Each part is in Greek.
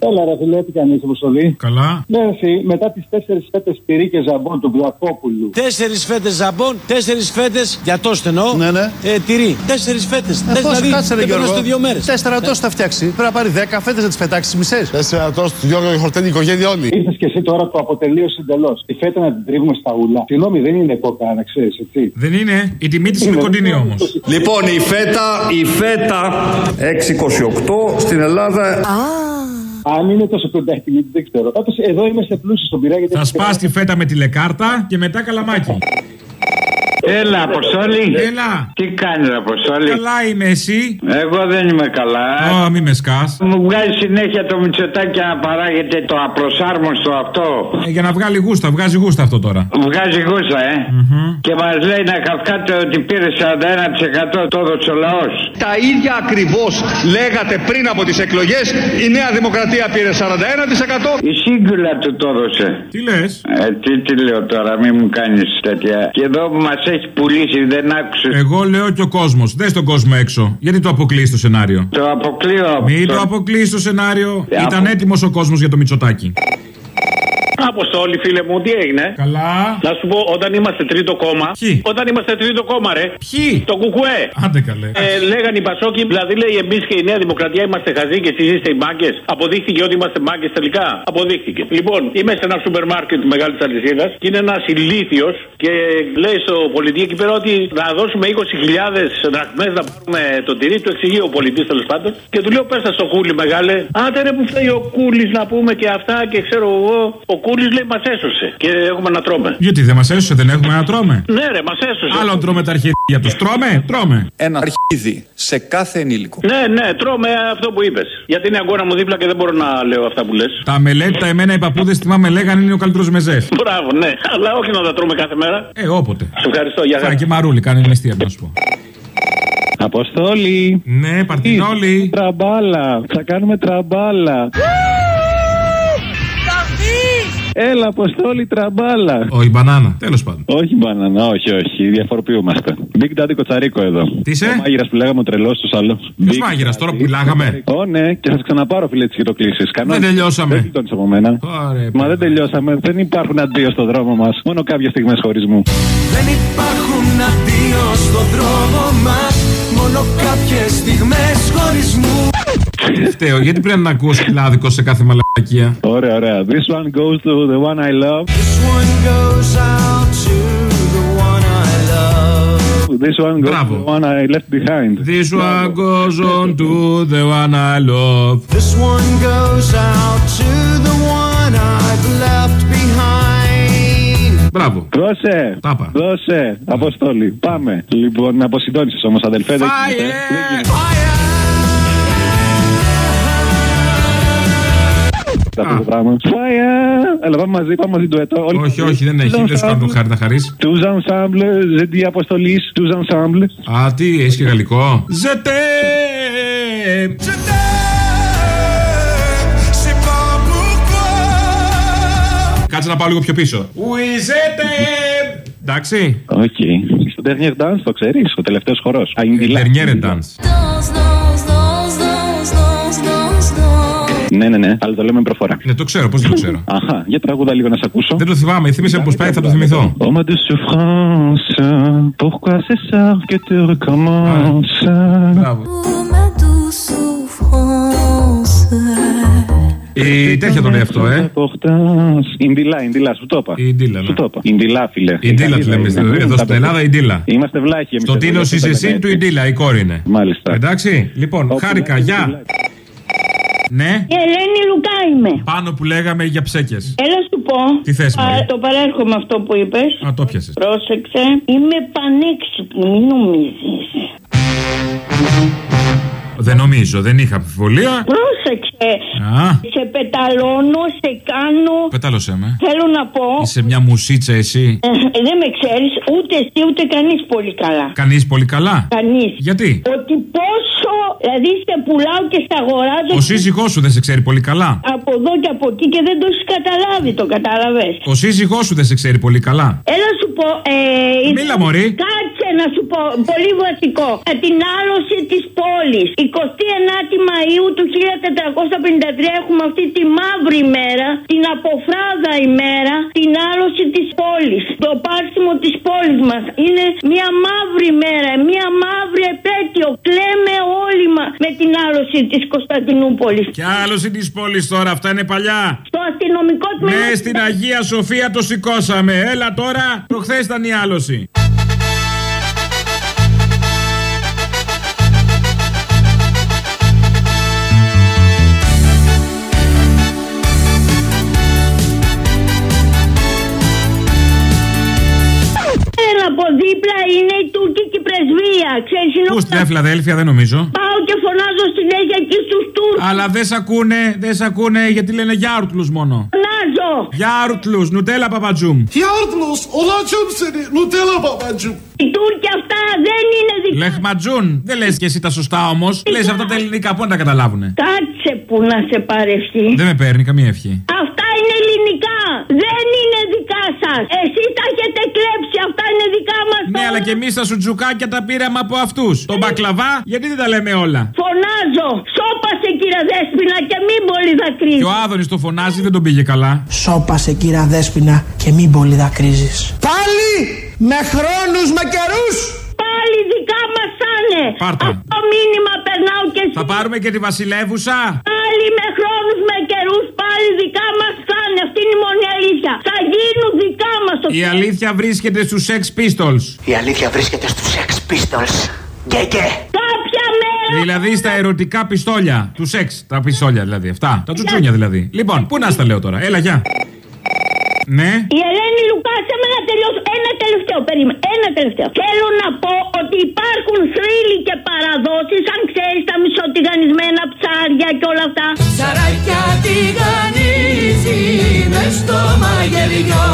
Έλα, ρε φιλέ, τι κάνεις, Αποστολή; Καλά. Ναι, εσύ, μετά τις τέσσερις φέτες πυρί και ζαμπόν του Βλακόπουλου. Τέσσερις φέτες ζαμπόν, τέσσερις φέτες για το στενό. Ναι, ναι. Ε, τυρί. Τέσσερις φέτες. Ε, πώς, κάτσε ρε δεν Γιώργο. περνάς δύο μέρες. Τέσσερα τόσα θα φτιάξει. Πρέπει να πάρει δέκα φέτες να τις πετάξεις τις μισές. Τέσσερα τόστ, Γιώργο, χορτένει η οικογένεια όλη. Ήρθες και εσύ τώρα το αποτελείωσε εντελώς. Τη φέτα να την τρίβουμε στα ούλα. Συγγνώμη, δεν είναι κόκα, να ξέρεις, έτσι. Δεν είναι. Η τιμή της είναι κοντινή όμως. Λοιπόν, η φέτα, η φέτα 628 στην Ελλάδα. Αν είναι τόσο κοντά η τιμή, δεν ξέρω. Πάντως εδώ είμαστε πλούσιοι στον πειρά γιατί. Θα σπάς τη φέτα με τηλεκάρτα και μετά καλαμάκι. Έλα, Αποστόλη. Έλα. Τι κάνεις, Αποστόλη; Καλά είμαι εσύ. Εγώ δεν είμαι καλά. Ω, μη με σκάς. Μου βγάζει συνέχεια το μυτσοτάκι να παράγεται το απροσάρμοστο αυτό. Για να βγάλει γούστα, βγάζει γούστα αυτό τώρα. Βγάζει γούστα, ε. Και μας λέει να καυκάτε ότι πήρε 41% το έδωσε ο λαός. Τα ίδια ακριβώς λέγατε πριν από τις εκλογές η Νέα Δημοκρατία πήρε 41%. Η σύγκουλα του το έδωσε. Τι λες; Ε, τι, τι λέω τώρα, μην μου κάνεις τέτοια. Και εδώ που μας έχει πουλήσει, δεν άκουσες. Εγώ λέω και ο κόσμος. Δες τον κόσμο έξω. Γιατί το αποκλείς το σενάριο; Το αποκλείω. Μην το- το αποκλείς το σενάριο. Ε, Ήταν απο- έτοιμος ο κόσμος για το Μητσοτάκι. Αποστόλη, φίλε μου, τι έγινε; Καλά. Να σου πω, όταν είμαστε τρίτο κόμμα. Ποιοι; Όταν είμαστε τρίτο κόμμα, ρε. Ποιοι; Το κουκουέ. Άντε καλέ. Ε, λέγανε οι Πασόκοι, δηλαδή λέει εμείς και η Νέα Δημοκρατία είμαστε χαζοί και εσείς είστε οι μάγκε. Αποδείχθηκε ότι είμαστε μάγκε τελικά. Αποδείχθηκε. Λοιπόν, είμαι σε ένα σούπερ μάρκετ μεγάλης αλυσίδας και είναι ένας ηλίθιος και λέει στο πολιτή εκεί πέρα ότι να δώσουμε 20.000 δραχμές να πάρουμε το τυρί. Του εξηγεί ο πολιτής τέλος πάντων και του λέω πες στο κούλι μεγάλε. Άντε ρε που φταίει ο κούλι να πούμε και αυτά και ξέρω εγώ. Ο κούλι λέει μας έσωσε και έχουμε να τρώμε. Γιατί δεν μας έσωσε, δεν έχουμε να τρώμε; Ναι, ρε, μας έσωσε. Άλλον τρώμε τα αρχίδια τους. Τρώμε, τρώμε. Ένα αρχίδι σε κάθε ενήλικο. Ναι, ναι, τρώμε αυτό που είπες. Γιατί είναι αγκόνα μου δίπλα και δεν μπορώ να λέω αυτά που λες. Τα μελέτη, τα εμένα οι παππούδες θυμάμαι λέγανε είναι ο καλύτερος μεζές. Μπράβο, ναι, αλλά όχι να τα τρώμε κάθε μέρα. Ε, όποτε. Σε ευχαριστώ, για Φάει χαρά. και μαρούλι, κάνει μεστία να σου πω. Αποστόλη. Ναι, παρτινόλι. Τραμπάλα. Θα κάνουμε τραμπάλα. Έλα, Αποστόλη, τραμπάλα. Όχι, μπανάνα. Τέλος πάντων. Όχι μπανάνα, όχι, όχι. Διαφοροποιούμαστε. Big Daddy Κοτσαρίκο εδώ. Τι είσαι; Ο μάγειρας που λέγαμε ο τρελός του άλλο. Ποιος μάγειρας τώρα που μιλάγαμε; Ω, ναι, και θα σε ξαναπάρω, φίλε, τη το κλείσει. Δεν τελειώσαμε. Δεν γλιτώνεις από μένα. Ωραία, Μα δεν τελειώσαμε. Δεν υπάρχουν αντίο στον δρόμο μας. Μόνο κάποιες στιγμές χωρισμού. Δεν υπάρχουν αντίο στον δρόμο μας. Μόνο κάποιες στιγμέ χωρισμού. Φταίω, γιατί πρέπει να ακούω σκυλάδικο σε κάθε μαλακία. Ωραία, ωραία. This one goes to the one I love. This one goes out to the one I love. This one goes Μπράβο. to the one I left behind. This one goes on to the one I love. This one goes out to the one I've left behind. Μπράβο. Δώσε! Τα είπα. Δώσε! Αποστόλη. Πάμε. Λοιπόν, να αποσυντώνεις όμω, αδελφέ. δεν γίνεται. Δεν γίνεται. Αυτό το πράγμα. Fire! Έλα, πάμε μαζί, πάμε μαζί το έτο. Όλοι Όχι, μαζί. όχι, δεν έχει. Δεν σου κάνω τον χάρη να χαρεί. Τους ensemble, ζητή αποστολής, τους ensemble. Α, τι, έχεις και γαλλικό; Ζετέ! Κάτσε να πάω λίγο πιο πίσω. Ουιζέτε! Εντάξει. Οκ. Στο Dernier Dance το ξέρεις, ο τελευταίος χορός. Α, Indila. Derniere dance. Ναι, ναι, ναι, αλλά το λέμε με προφορά. Ναι, το ξέρω, πώς δεν το ξέρω. Αχα, για τραγούδα λίγο να σε ακούσω. Δεν το θυμάμαι, θύμισε πώς πάει, θα το θυμηθώ. Oh ma douce souffrance, pourquoi c'est ça que tu recommences; Μπράβο. Oh ma douce souffrance. Η τέτοια το λέει αυτό, ε. Importance. Ινδιλά, Ινδιλά, σου το είπα. Η Ντίλα, ναι. Σου το είπα. Ινδιλά, φίλε. Η Ντίλα τη λέμε Είναι. εδώ στην Ελλάδα, η Ντίλα. Είμαστε βλάχοι εμείς. Το εδώ, τίνος δεν είσαι το εσύ, λέμε του η έτσι. Ντίλα, η κόρη είναι. Μάλιστα. Εντάξει, λοιπόν, Όπου χάρηκα, είναι, γεια. Ινδιλά. Ναι, Η Ελένη Λουκά είμαι. πάνω που λέγαμε για ψέκες. Έλα σου πω. Τι θες, Α, Μωρή; Το παρέρχομαι αυτό που είπες. Α, το πιασε. Πρόσεξε. Είμαι πανέξυπνη, μην νομίζεις. Δεν νομίζω, δεν είχα αμφιβολία. Πρόσεξε. Α, Σε πεταλώνω, σε κάνω. πετάλωσέ με. Θέλω να πω. Είσαι μια μουσίτσα εσύ. ε, δεν με ξέρεις ούτε εσύ ούτε κανείς πολύ καλά. Κανείς πολύ καλά; Κανείς. Γιατί; Ότι πόσο. Δηλαδή σε πουλάω και στα αγοράζω. Ο σύζυγός σου δεν σε ξέρει πολύ καλά. Από εδώ και από εκεί και δεν το έχεις καταλάβει, το κατάλαβες. Ο σύζυγός σου δεν σε ξέρει πολύ καλά. Έλα σου πω. Ε, Μίλα, μωρή. Κάτσε Και να σου πω, πολύ βασικό, ε, την άλωση της πόλης. 29η Μαου του 1453 έχουμε αυτή τη μαύρη μέρα, την αποφράδα ημέρα, την άλωση της πόλης. Το πάρσιμο της πόλης μας. Είναι μια μαύρη μέρα, μια μαύρη επέτειο. Κλαίμε όλοι μα με την άλωση της Κωνσταντινούπολης. Και άλωση της πόλης τώρα, αυτά είναι παλιά; Στο αστυνομικό τμήμα. Ναι, στην Αγία Σοφία το σηκώσαμε. Έλα τώρα, προχθές ήταν η άλωση. Πρεσβεία. Ξέρεις, είναι Πούς ο- στη Νέα Φιλαδέλφια, δεν νομίζω. Πάω και φωνάζω συνέχεια εκεί στους Τούρκους. Αλλά δεν σ' ακούνε, δεν σ' ακούνε γιατί λένε γιάουρτλου μόνο. Φωνάζω. Γιάουρτλου, νουτέλα παπατζούμ. Yardımız olacağım seni Nutella babacım. Οι Τούρκοι αυτά δεν είναι δικά Λεχματζούν. Δεν λες και εσύ τα σωστά όμως. Λες αυτά τα ελληνικά, πού να τα καταλάβουνε; Κάτσε που να σε παρευθεί. Δεν με παίρνει καμία ευχή. Αυτά είναι ελληνικά. Δεν είναι δικά σα. Εσεί τα έχετε κλέψει. Αυτά είναι δικά μα. Ναι, αλλά και εμεί τα σουτζουκάκια τα πήραμε από αυτούς. Τον μπακλαβά, γιατί δεν τα λέμε όλα; Φωνάζω. Σώπασε κύριε Δέσποινα και μην πολύ δακρύζεις. Και ο Άδωνης το φωνάζει, δεν τον πήγε καλά. Σώπασε κύρα Δέσποινα και μην πολύ δακρύζεις. Πάλι με χρόνους, με καιρούς. Πάλι δικά μας θα είναι. Πάρτα. Αυτό μήνυμα περνάω και Θα εσύ. πάρουμε και τη Βασιλεύουσα; Πάλι με χρόνους με καιρούς. Πάλι δικά μας θα είναι. Αυτή είναι η μόνη αλήθεια. Θα γίνουν δικά μας. Η αλήθεια βρίσκεται στους Sex Pistols. Η αλήθεια βρίσκεται στους Sex Pistols. Γκέγκε. Κάποια μέρα. Δηλαδή στα ερωτικά πιστόλια. Του σεξ. Τα πιστόλια δηλαδή. Αυτά. Τα τσουτσούνια δηλαδή. Λοιπόν, πού να στα λέω τώρα. Έλα, γεια. Ναι. Η Ελένη Λουκά, σε να τελειώσω. Ένα τελευταίο, περίμενε. Ένα τελευταίο. Θέλω να πω ότι υπάρχουν θρύλοι και παραδόσεις, αν ξέρεις τα μισοτιγανισμένα ψάρια και όλα αυτά. Ψαράκια τηγανίζει με στο μαγειριό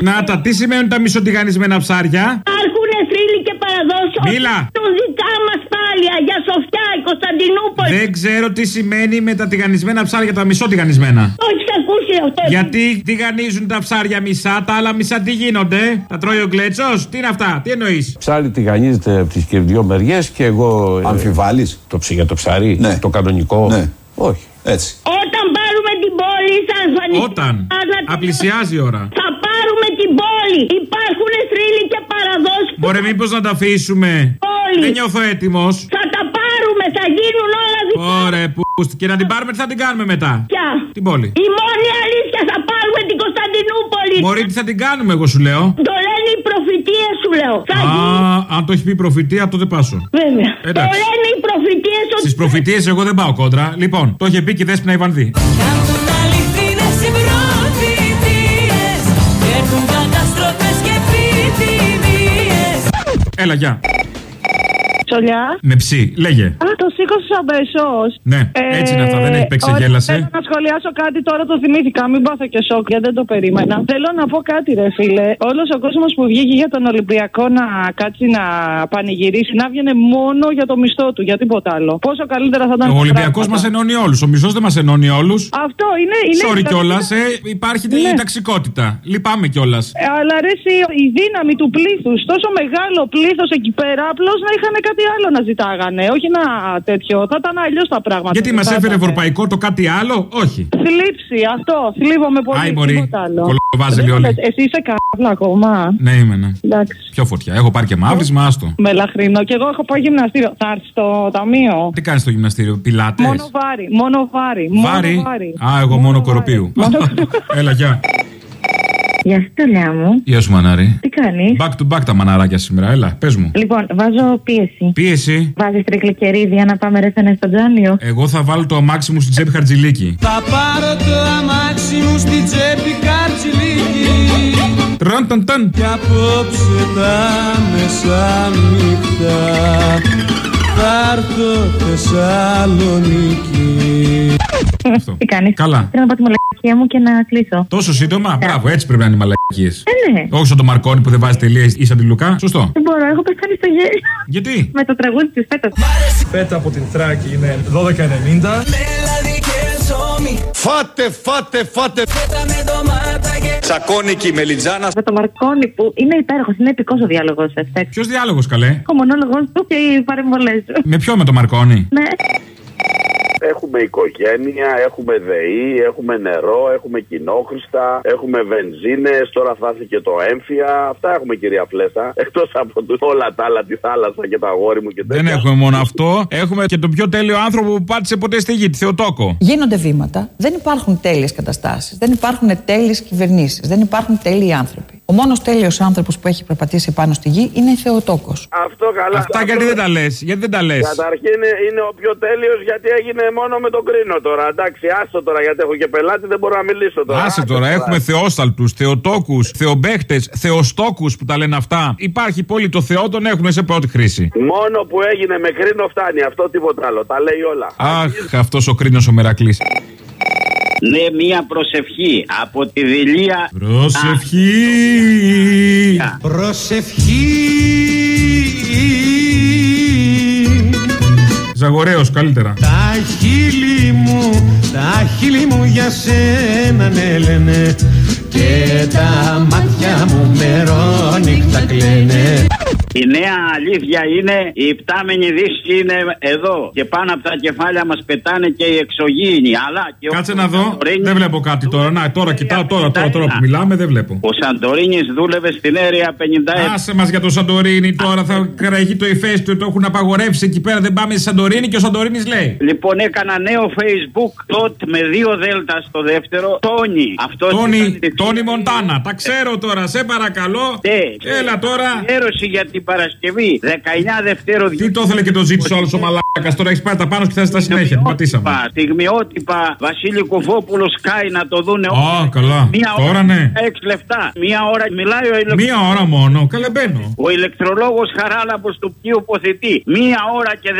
Να τα, τι σημαίνουν τα μισοτιγανισμένα ψάρια; Υπάρχουν θρύλοι και παραδόσεις. Μίλα. Το δικά μας πάλι, Αγία Σοφιά, η Κωνσταντινούπολη. Δεν ξέρω τι σημαίνει με τα τηγανισμένα ψάρια, τα μισοτιγανισμένα. Το έχει ακούσει αυτό. Γιατί τηγανίζουν τα ψάρια μισά, τα άλλα μισά τι γίνονται; Τα τρώει ο γκλέτσος, τι είναι αυτά, τι εννοείς; Ψάρι τηγανίζεται από τις και δυο μεριές και εγώ. Αμφιβάλλεις; Το ψ, για το ψάρι, Ναι. το κανονικό; Ναι. Όχι. Έτσι. Όταν πάρουμε την πόλη, σαν φανεί. Όταν. Απλησιάζει η ώρα. Θα πάρουμε την πόλη. Υπάρχουν θρύλοι και παραδόσεις. Μωρέ, μήπως να τα αφήσουμε; Όλοι. Δεν νιώθω έτοιμος. Θα τα πάρουμε, θα γίνουν όλα δικά. Ωραία, που και να την πάρουμε, τι θα την κάνουμε μετά; Ποια; Την πόλη. Η μόνη αλήθεια θα πάρουμε την Κωνσταντινούπολη. Μωρή, τι θα την κάνουμε, εγώ σου λέω; Το λένε οι προφητείες σου λέω. Θα γίνει. Α, αν το έχει πει προφητεία, τότε πάσω. Βέβαια. Το Εντάξει. λένε οι προφητείες ότι. Στις προφητείες εγώ δεν πάω κόντρα. Λοιπόν, το είχε πει και η Δέσποινα Ιβανδί. Έλα, γεια. Τσολιά. Με ψή, λέγε. Α, το σήκωσε αμέσω. Ναι, έτσι είναι αυτά, δεν έχει παίξει γέλασε. Θέλω να σχολιάσω κάτι τώρα το θυμήθηκα. Μην πάθω και σοκ, γιατί δεν το περίμενα. Θέλω να πω κάτι, ρε φίλε. Όλος ο κόσμος που βγήκε για τον Ολυμπιακό να κάτσει να πανηγυρίσει, να βγαίνει μόνο για το μισθό του, για τίποτα άλλο. Πόσο καλύτερα θα ήταν. Ο τα Ολυμπιακός πράγματα. μας ενώνει όλους. Ο μισό δεν μας ενώνει όλους. Αυτό είναι. είναι Sorry τα- κιόλας, ε, υπάρχει Ναι. η ταξικότητα. Λυπάμαι κιόλας. Ε, Αλλά αρέσει η δύναμη του πλήθους. Τόσο μεγάλο πλήθος εκεί πέρα, απλώς να είχαν κάτι άλλο να ζητάγανε. Όχι ένα τέτοιο. Θα ήταν αλλιώς τα πράγματα. Γιατί Δεν μας θα έφερε ήταν. ευρωπαϊκό το κάτι άλλο, όχι. Θλίψη, αυτό. Θλίβομαι πολύ. Άι, μωρή. τίποτα άλλο. Κολοβάζελοι Δεν όλοι. λες, Εσύ είσαι καύλα ακόμα. Ναι, είμαι, ναι. Εντάξει. Πιο φωτιά. Έχω πάρει και μαύρισμα, άστο. Με λαχρινό. Και εγώ έχω πάει γυμναστήριο. Θα έρθει στο ταμείο. Τι κάνεις στο γυμναστήριο, πιλάτες; Μόνο βάρη. Μόνο βάρη. Βάρη. Μόνο βάρη; Α, εγώ μόνο κοροπίου. Έλα, γεια. Γεια σου, Τολιά μου. Γεια σου, μανάρι. Τι κάνεις; Back to back τα μαναράκια σήμερα, έλα, πες μου. Λοιπόν, βάζω πίεση. Πίεση. Βάζεις τρικλικερίδια να πάμε ρέσανε στο Τζάνιο. Εγώ θα βάλω το αμάξι μου στην τσέπη χαρτζηλίκη. Θα πάρω το αμάξι μου στην τσέπη καρτζιλίκη Τραν, ταν, ταν. Κι απόψε τα μεσάνυχτα Θα έρθω Θεσσαλονίκη Τι κάνεις; Καλά. Θέλω να πάω τη μαλακία μου και να κλείσω. Τόσο σύντομα, μπράβο, έτσι πρέπει να είναι οι μαλακίες. Ε, ναι. Όχι σαν το Μαρκόνι που δεν βάζει τελεία ή σαν τη Λουκά. Σωστό. Δεν μπορώ, έχω πεθάνει στο γέλιο. Γιατί; Με το τραγούδι της φέτα. Πέτα από την Θράκη είναι 12,90. Δηλαδή και ζώμη Φάτε, φάτε, φάτε. Πέτα με ντομάτα και Τσακώνικη Μελιτζάνα. Με το Μαρκόνι που είναι υπέροχος, είναι επικός ο διάλογος σα. Ποιος διάλογος καλέ; Ο μονόλογος του και οι παρεμβολές του. Με ποιο με το Μαρκόνι. Ναι. Έχουμε οικογένεια, έχουμε ΔΕΗ, έχουμε νερό, έχουμε κοινόχρηστα, έχουμε βενζίνες. Τώρα θα έρθει και το έμφυα. Αυτά έχουμε κυρία Φλέσσα. Εκτός από το- όλα τα άλλα, τη θάλασσα και τα αγόρι μου και τέτοια. Δεν έχουμε μόνο αυτό. Έχουμε και τον πιο τέλειο άνθρωπο που πάτησε ποτέ στη γη, τη Θεοτόκο. Γίνονται βήματα. Δεν υπάρχουν τέλειες καταστάσεις. Δεν υπάρχουν τέλειες κυβερνήσεις. Δεν υπάρχουν τέλειοι άνθρωποι. Ο μόνος τέλειος άνθρωπος που έχει περπατήσει πάνω στη γη είναι η Θεοτόκος. Αυτό καλά. Αυτά γιατί δεν τα λες. Γιατί δεν τα λες; Καταρχήν είναι, είναι ο πιο τέλειος γιατί έγινε μόνο με τον κρίνο τώρα. Εντάξει, άστο τώρα γιατί έχω και πελάτη, δεν μπορώ να μιλήσω τώρα. Άσε Άστο τώρα, έχουμε θεόσταλτου, θεοτόκους, θεομπέχτες, θεοστόκους που τα λένε αυτά. Υπάρχει πόλη το Θεό, τον έχουμε σε πρώτη χρήση. Μόνο που έγινε με κρίνο φτάνει. Αυτό τίποτα άλλο. Τα λέει όλα. Αχ, αυτός ο κρίνος ο Μερακλής. Ναι, μία προσευχή από τη δηλία. Προσευχή. Ζαγορέο, καλύτερα. Τα χείλη μου, τα χείλη μου για σένα ναι λένε Και τα μάτια μου μερόνυχτα κλαίνε Η νέα αλήθεια είναι η πτάμενη δύση είναι εδώ. Και πάνω από τα κεφάλια μας πετάνε και οι εξωγήινοι. Αλλά και Κάτσε ο να δω. Σαντορίνης- Δεν βλέπω κάτι τώρα. Να, τώρα κοιτάω, τώρα, τώρα, τώρα που μιλάμε, δεν βλέπω. Ο Σαντορίνης δούλευε στην αίρια 51. Άσε μας για το Σαντορίνη τώρα. Θα κραγεί το ηφαίστειο, το έχουν απαγορεύσει εκεί πέρα. Δεν πάμε στη Σαντορίνη και ο Σαντορίνης λέει. Λοιπόν, έκανα νέο Facebook τότε με δύο δέλτα στο δεύτερο. Τόνι. Αυτός Τόνι, Τόνι Μοντάνα. Τα ξέρω τώρα, σε παρακαλώ. Έλα τώρα. Έρωση για την Παρασκευή. 19 Δευτέρο. Τι το ήθελε και το ζήτησε ο άλλος ο μαλάκας. Τώρα έχεις πάρει τα πάνω και θα στα συνέχεια. Την πατήσαμε. Στιγμιότυπα Βασίλη Κουφόπουλο Σκάι να το δούνε Α, καλά. Τώρα ώρα ναι. 6 λεπτά. Μία ώρα μιλάει ο ηλεκτρο... Μία ώρα μόνο. Καλά μπαίνω. Ο ηλεκτρολόγος Χαράλαμπος του ποιου ποθητή. Μία ώρα και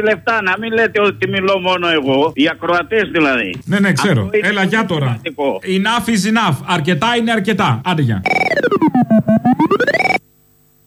16 λεπτά. Να μην λέτε ότι μιλώ μόνο εγώ. Οι ακροατές δηλαδή. Ναι, ναι, ξέρω. Αυτό είναι Έλα, για τώρα. σημαντικό. Enough is enough. Αρκετά είναι αρκετά. Άντε, γεια.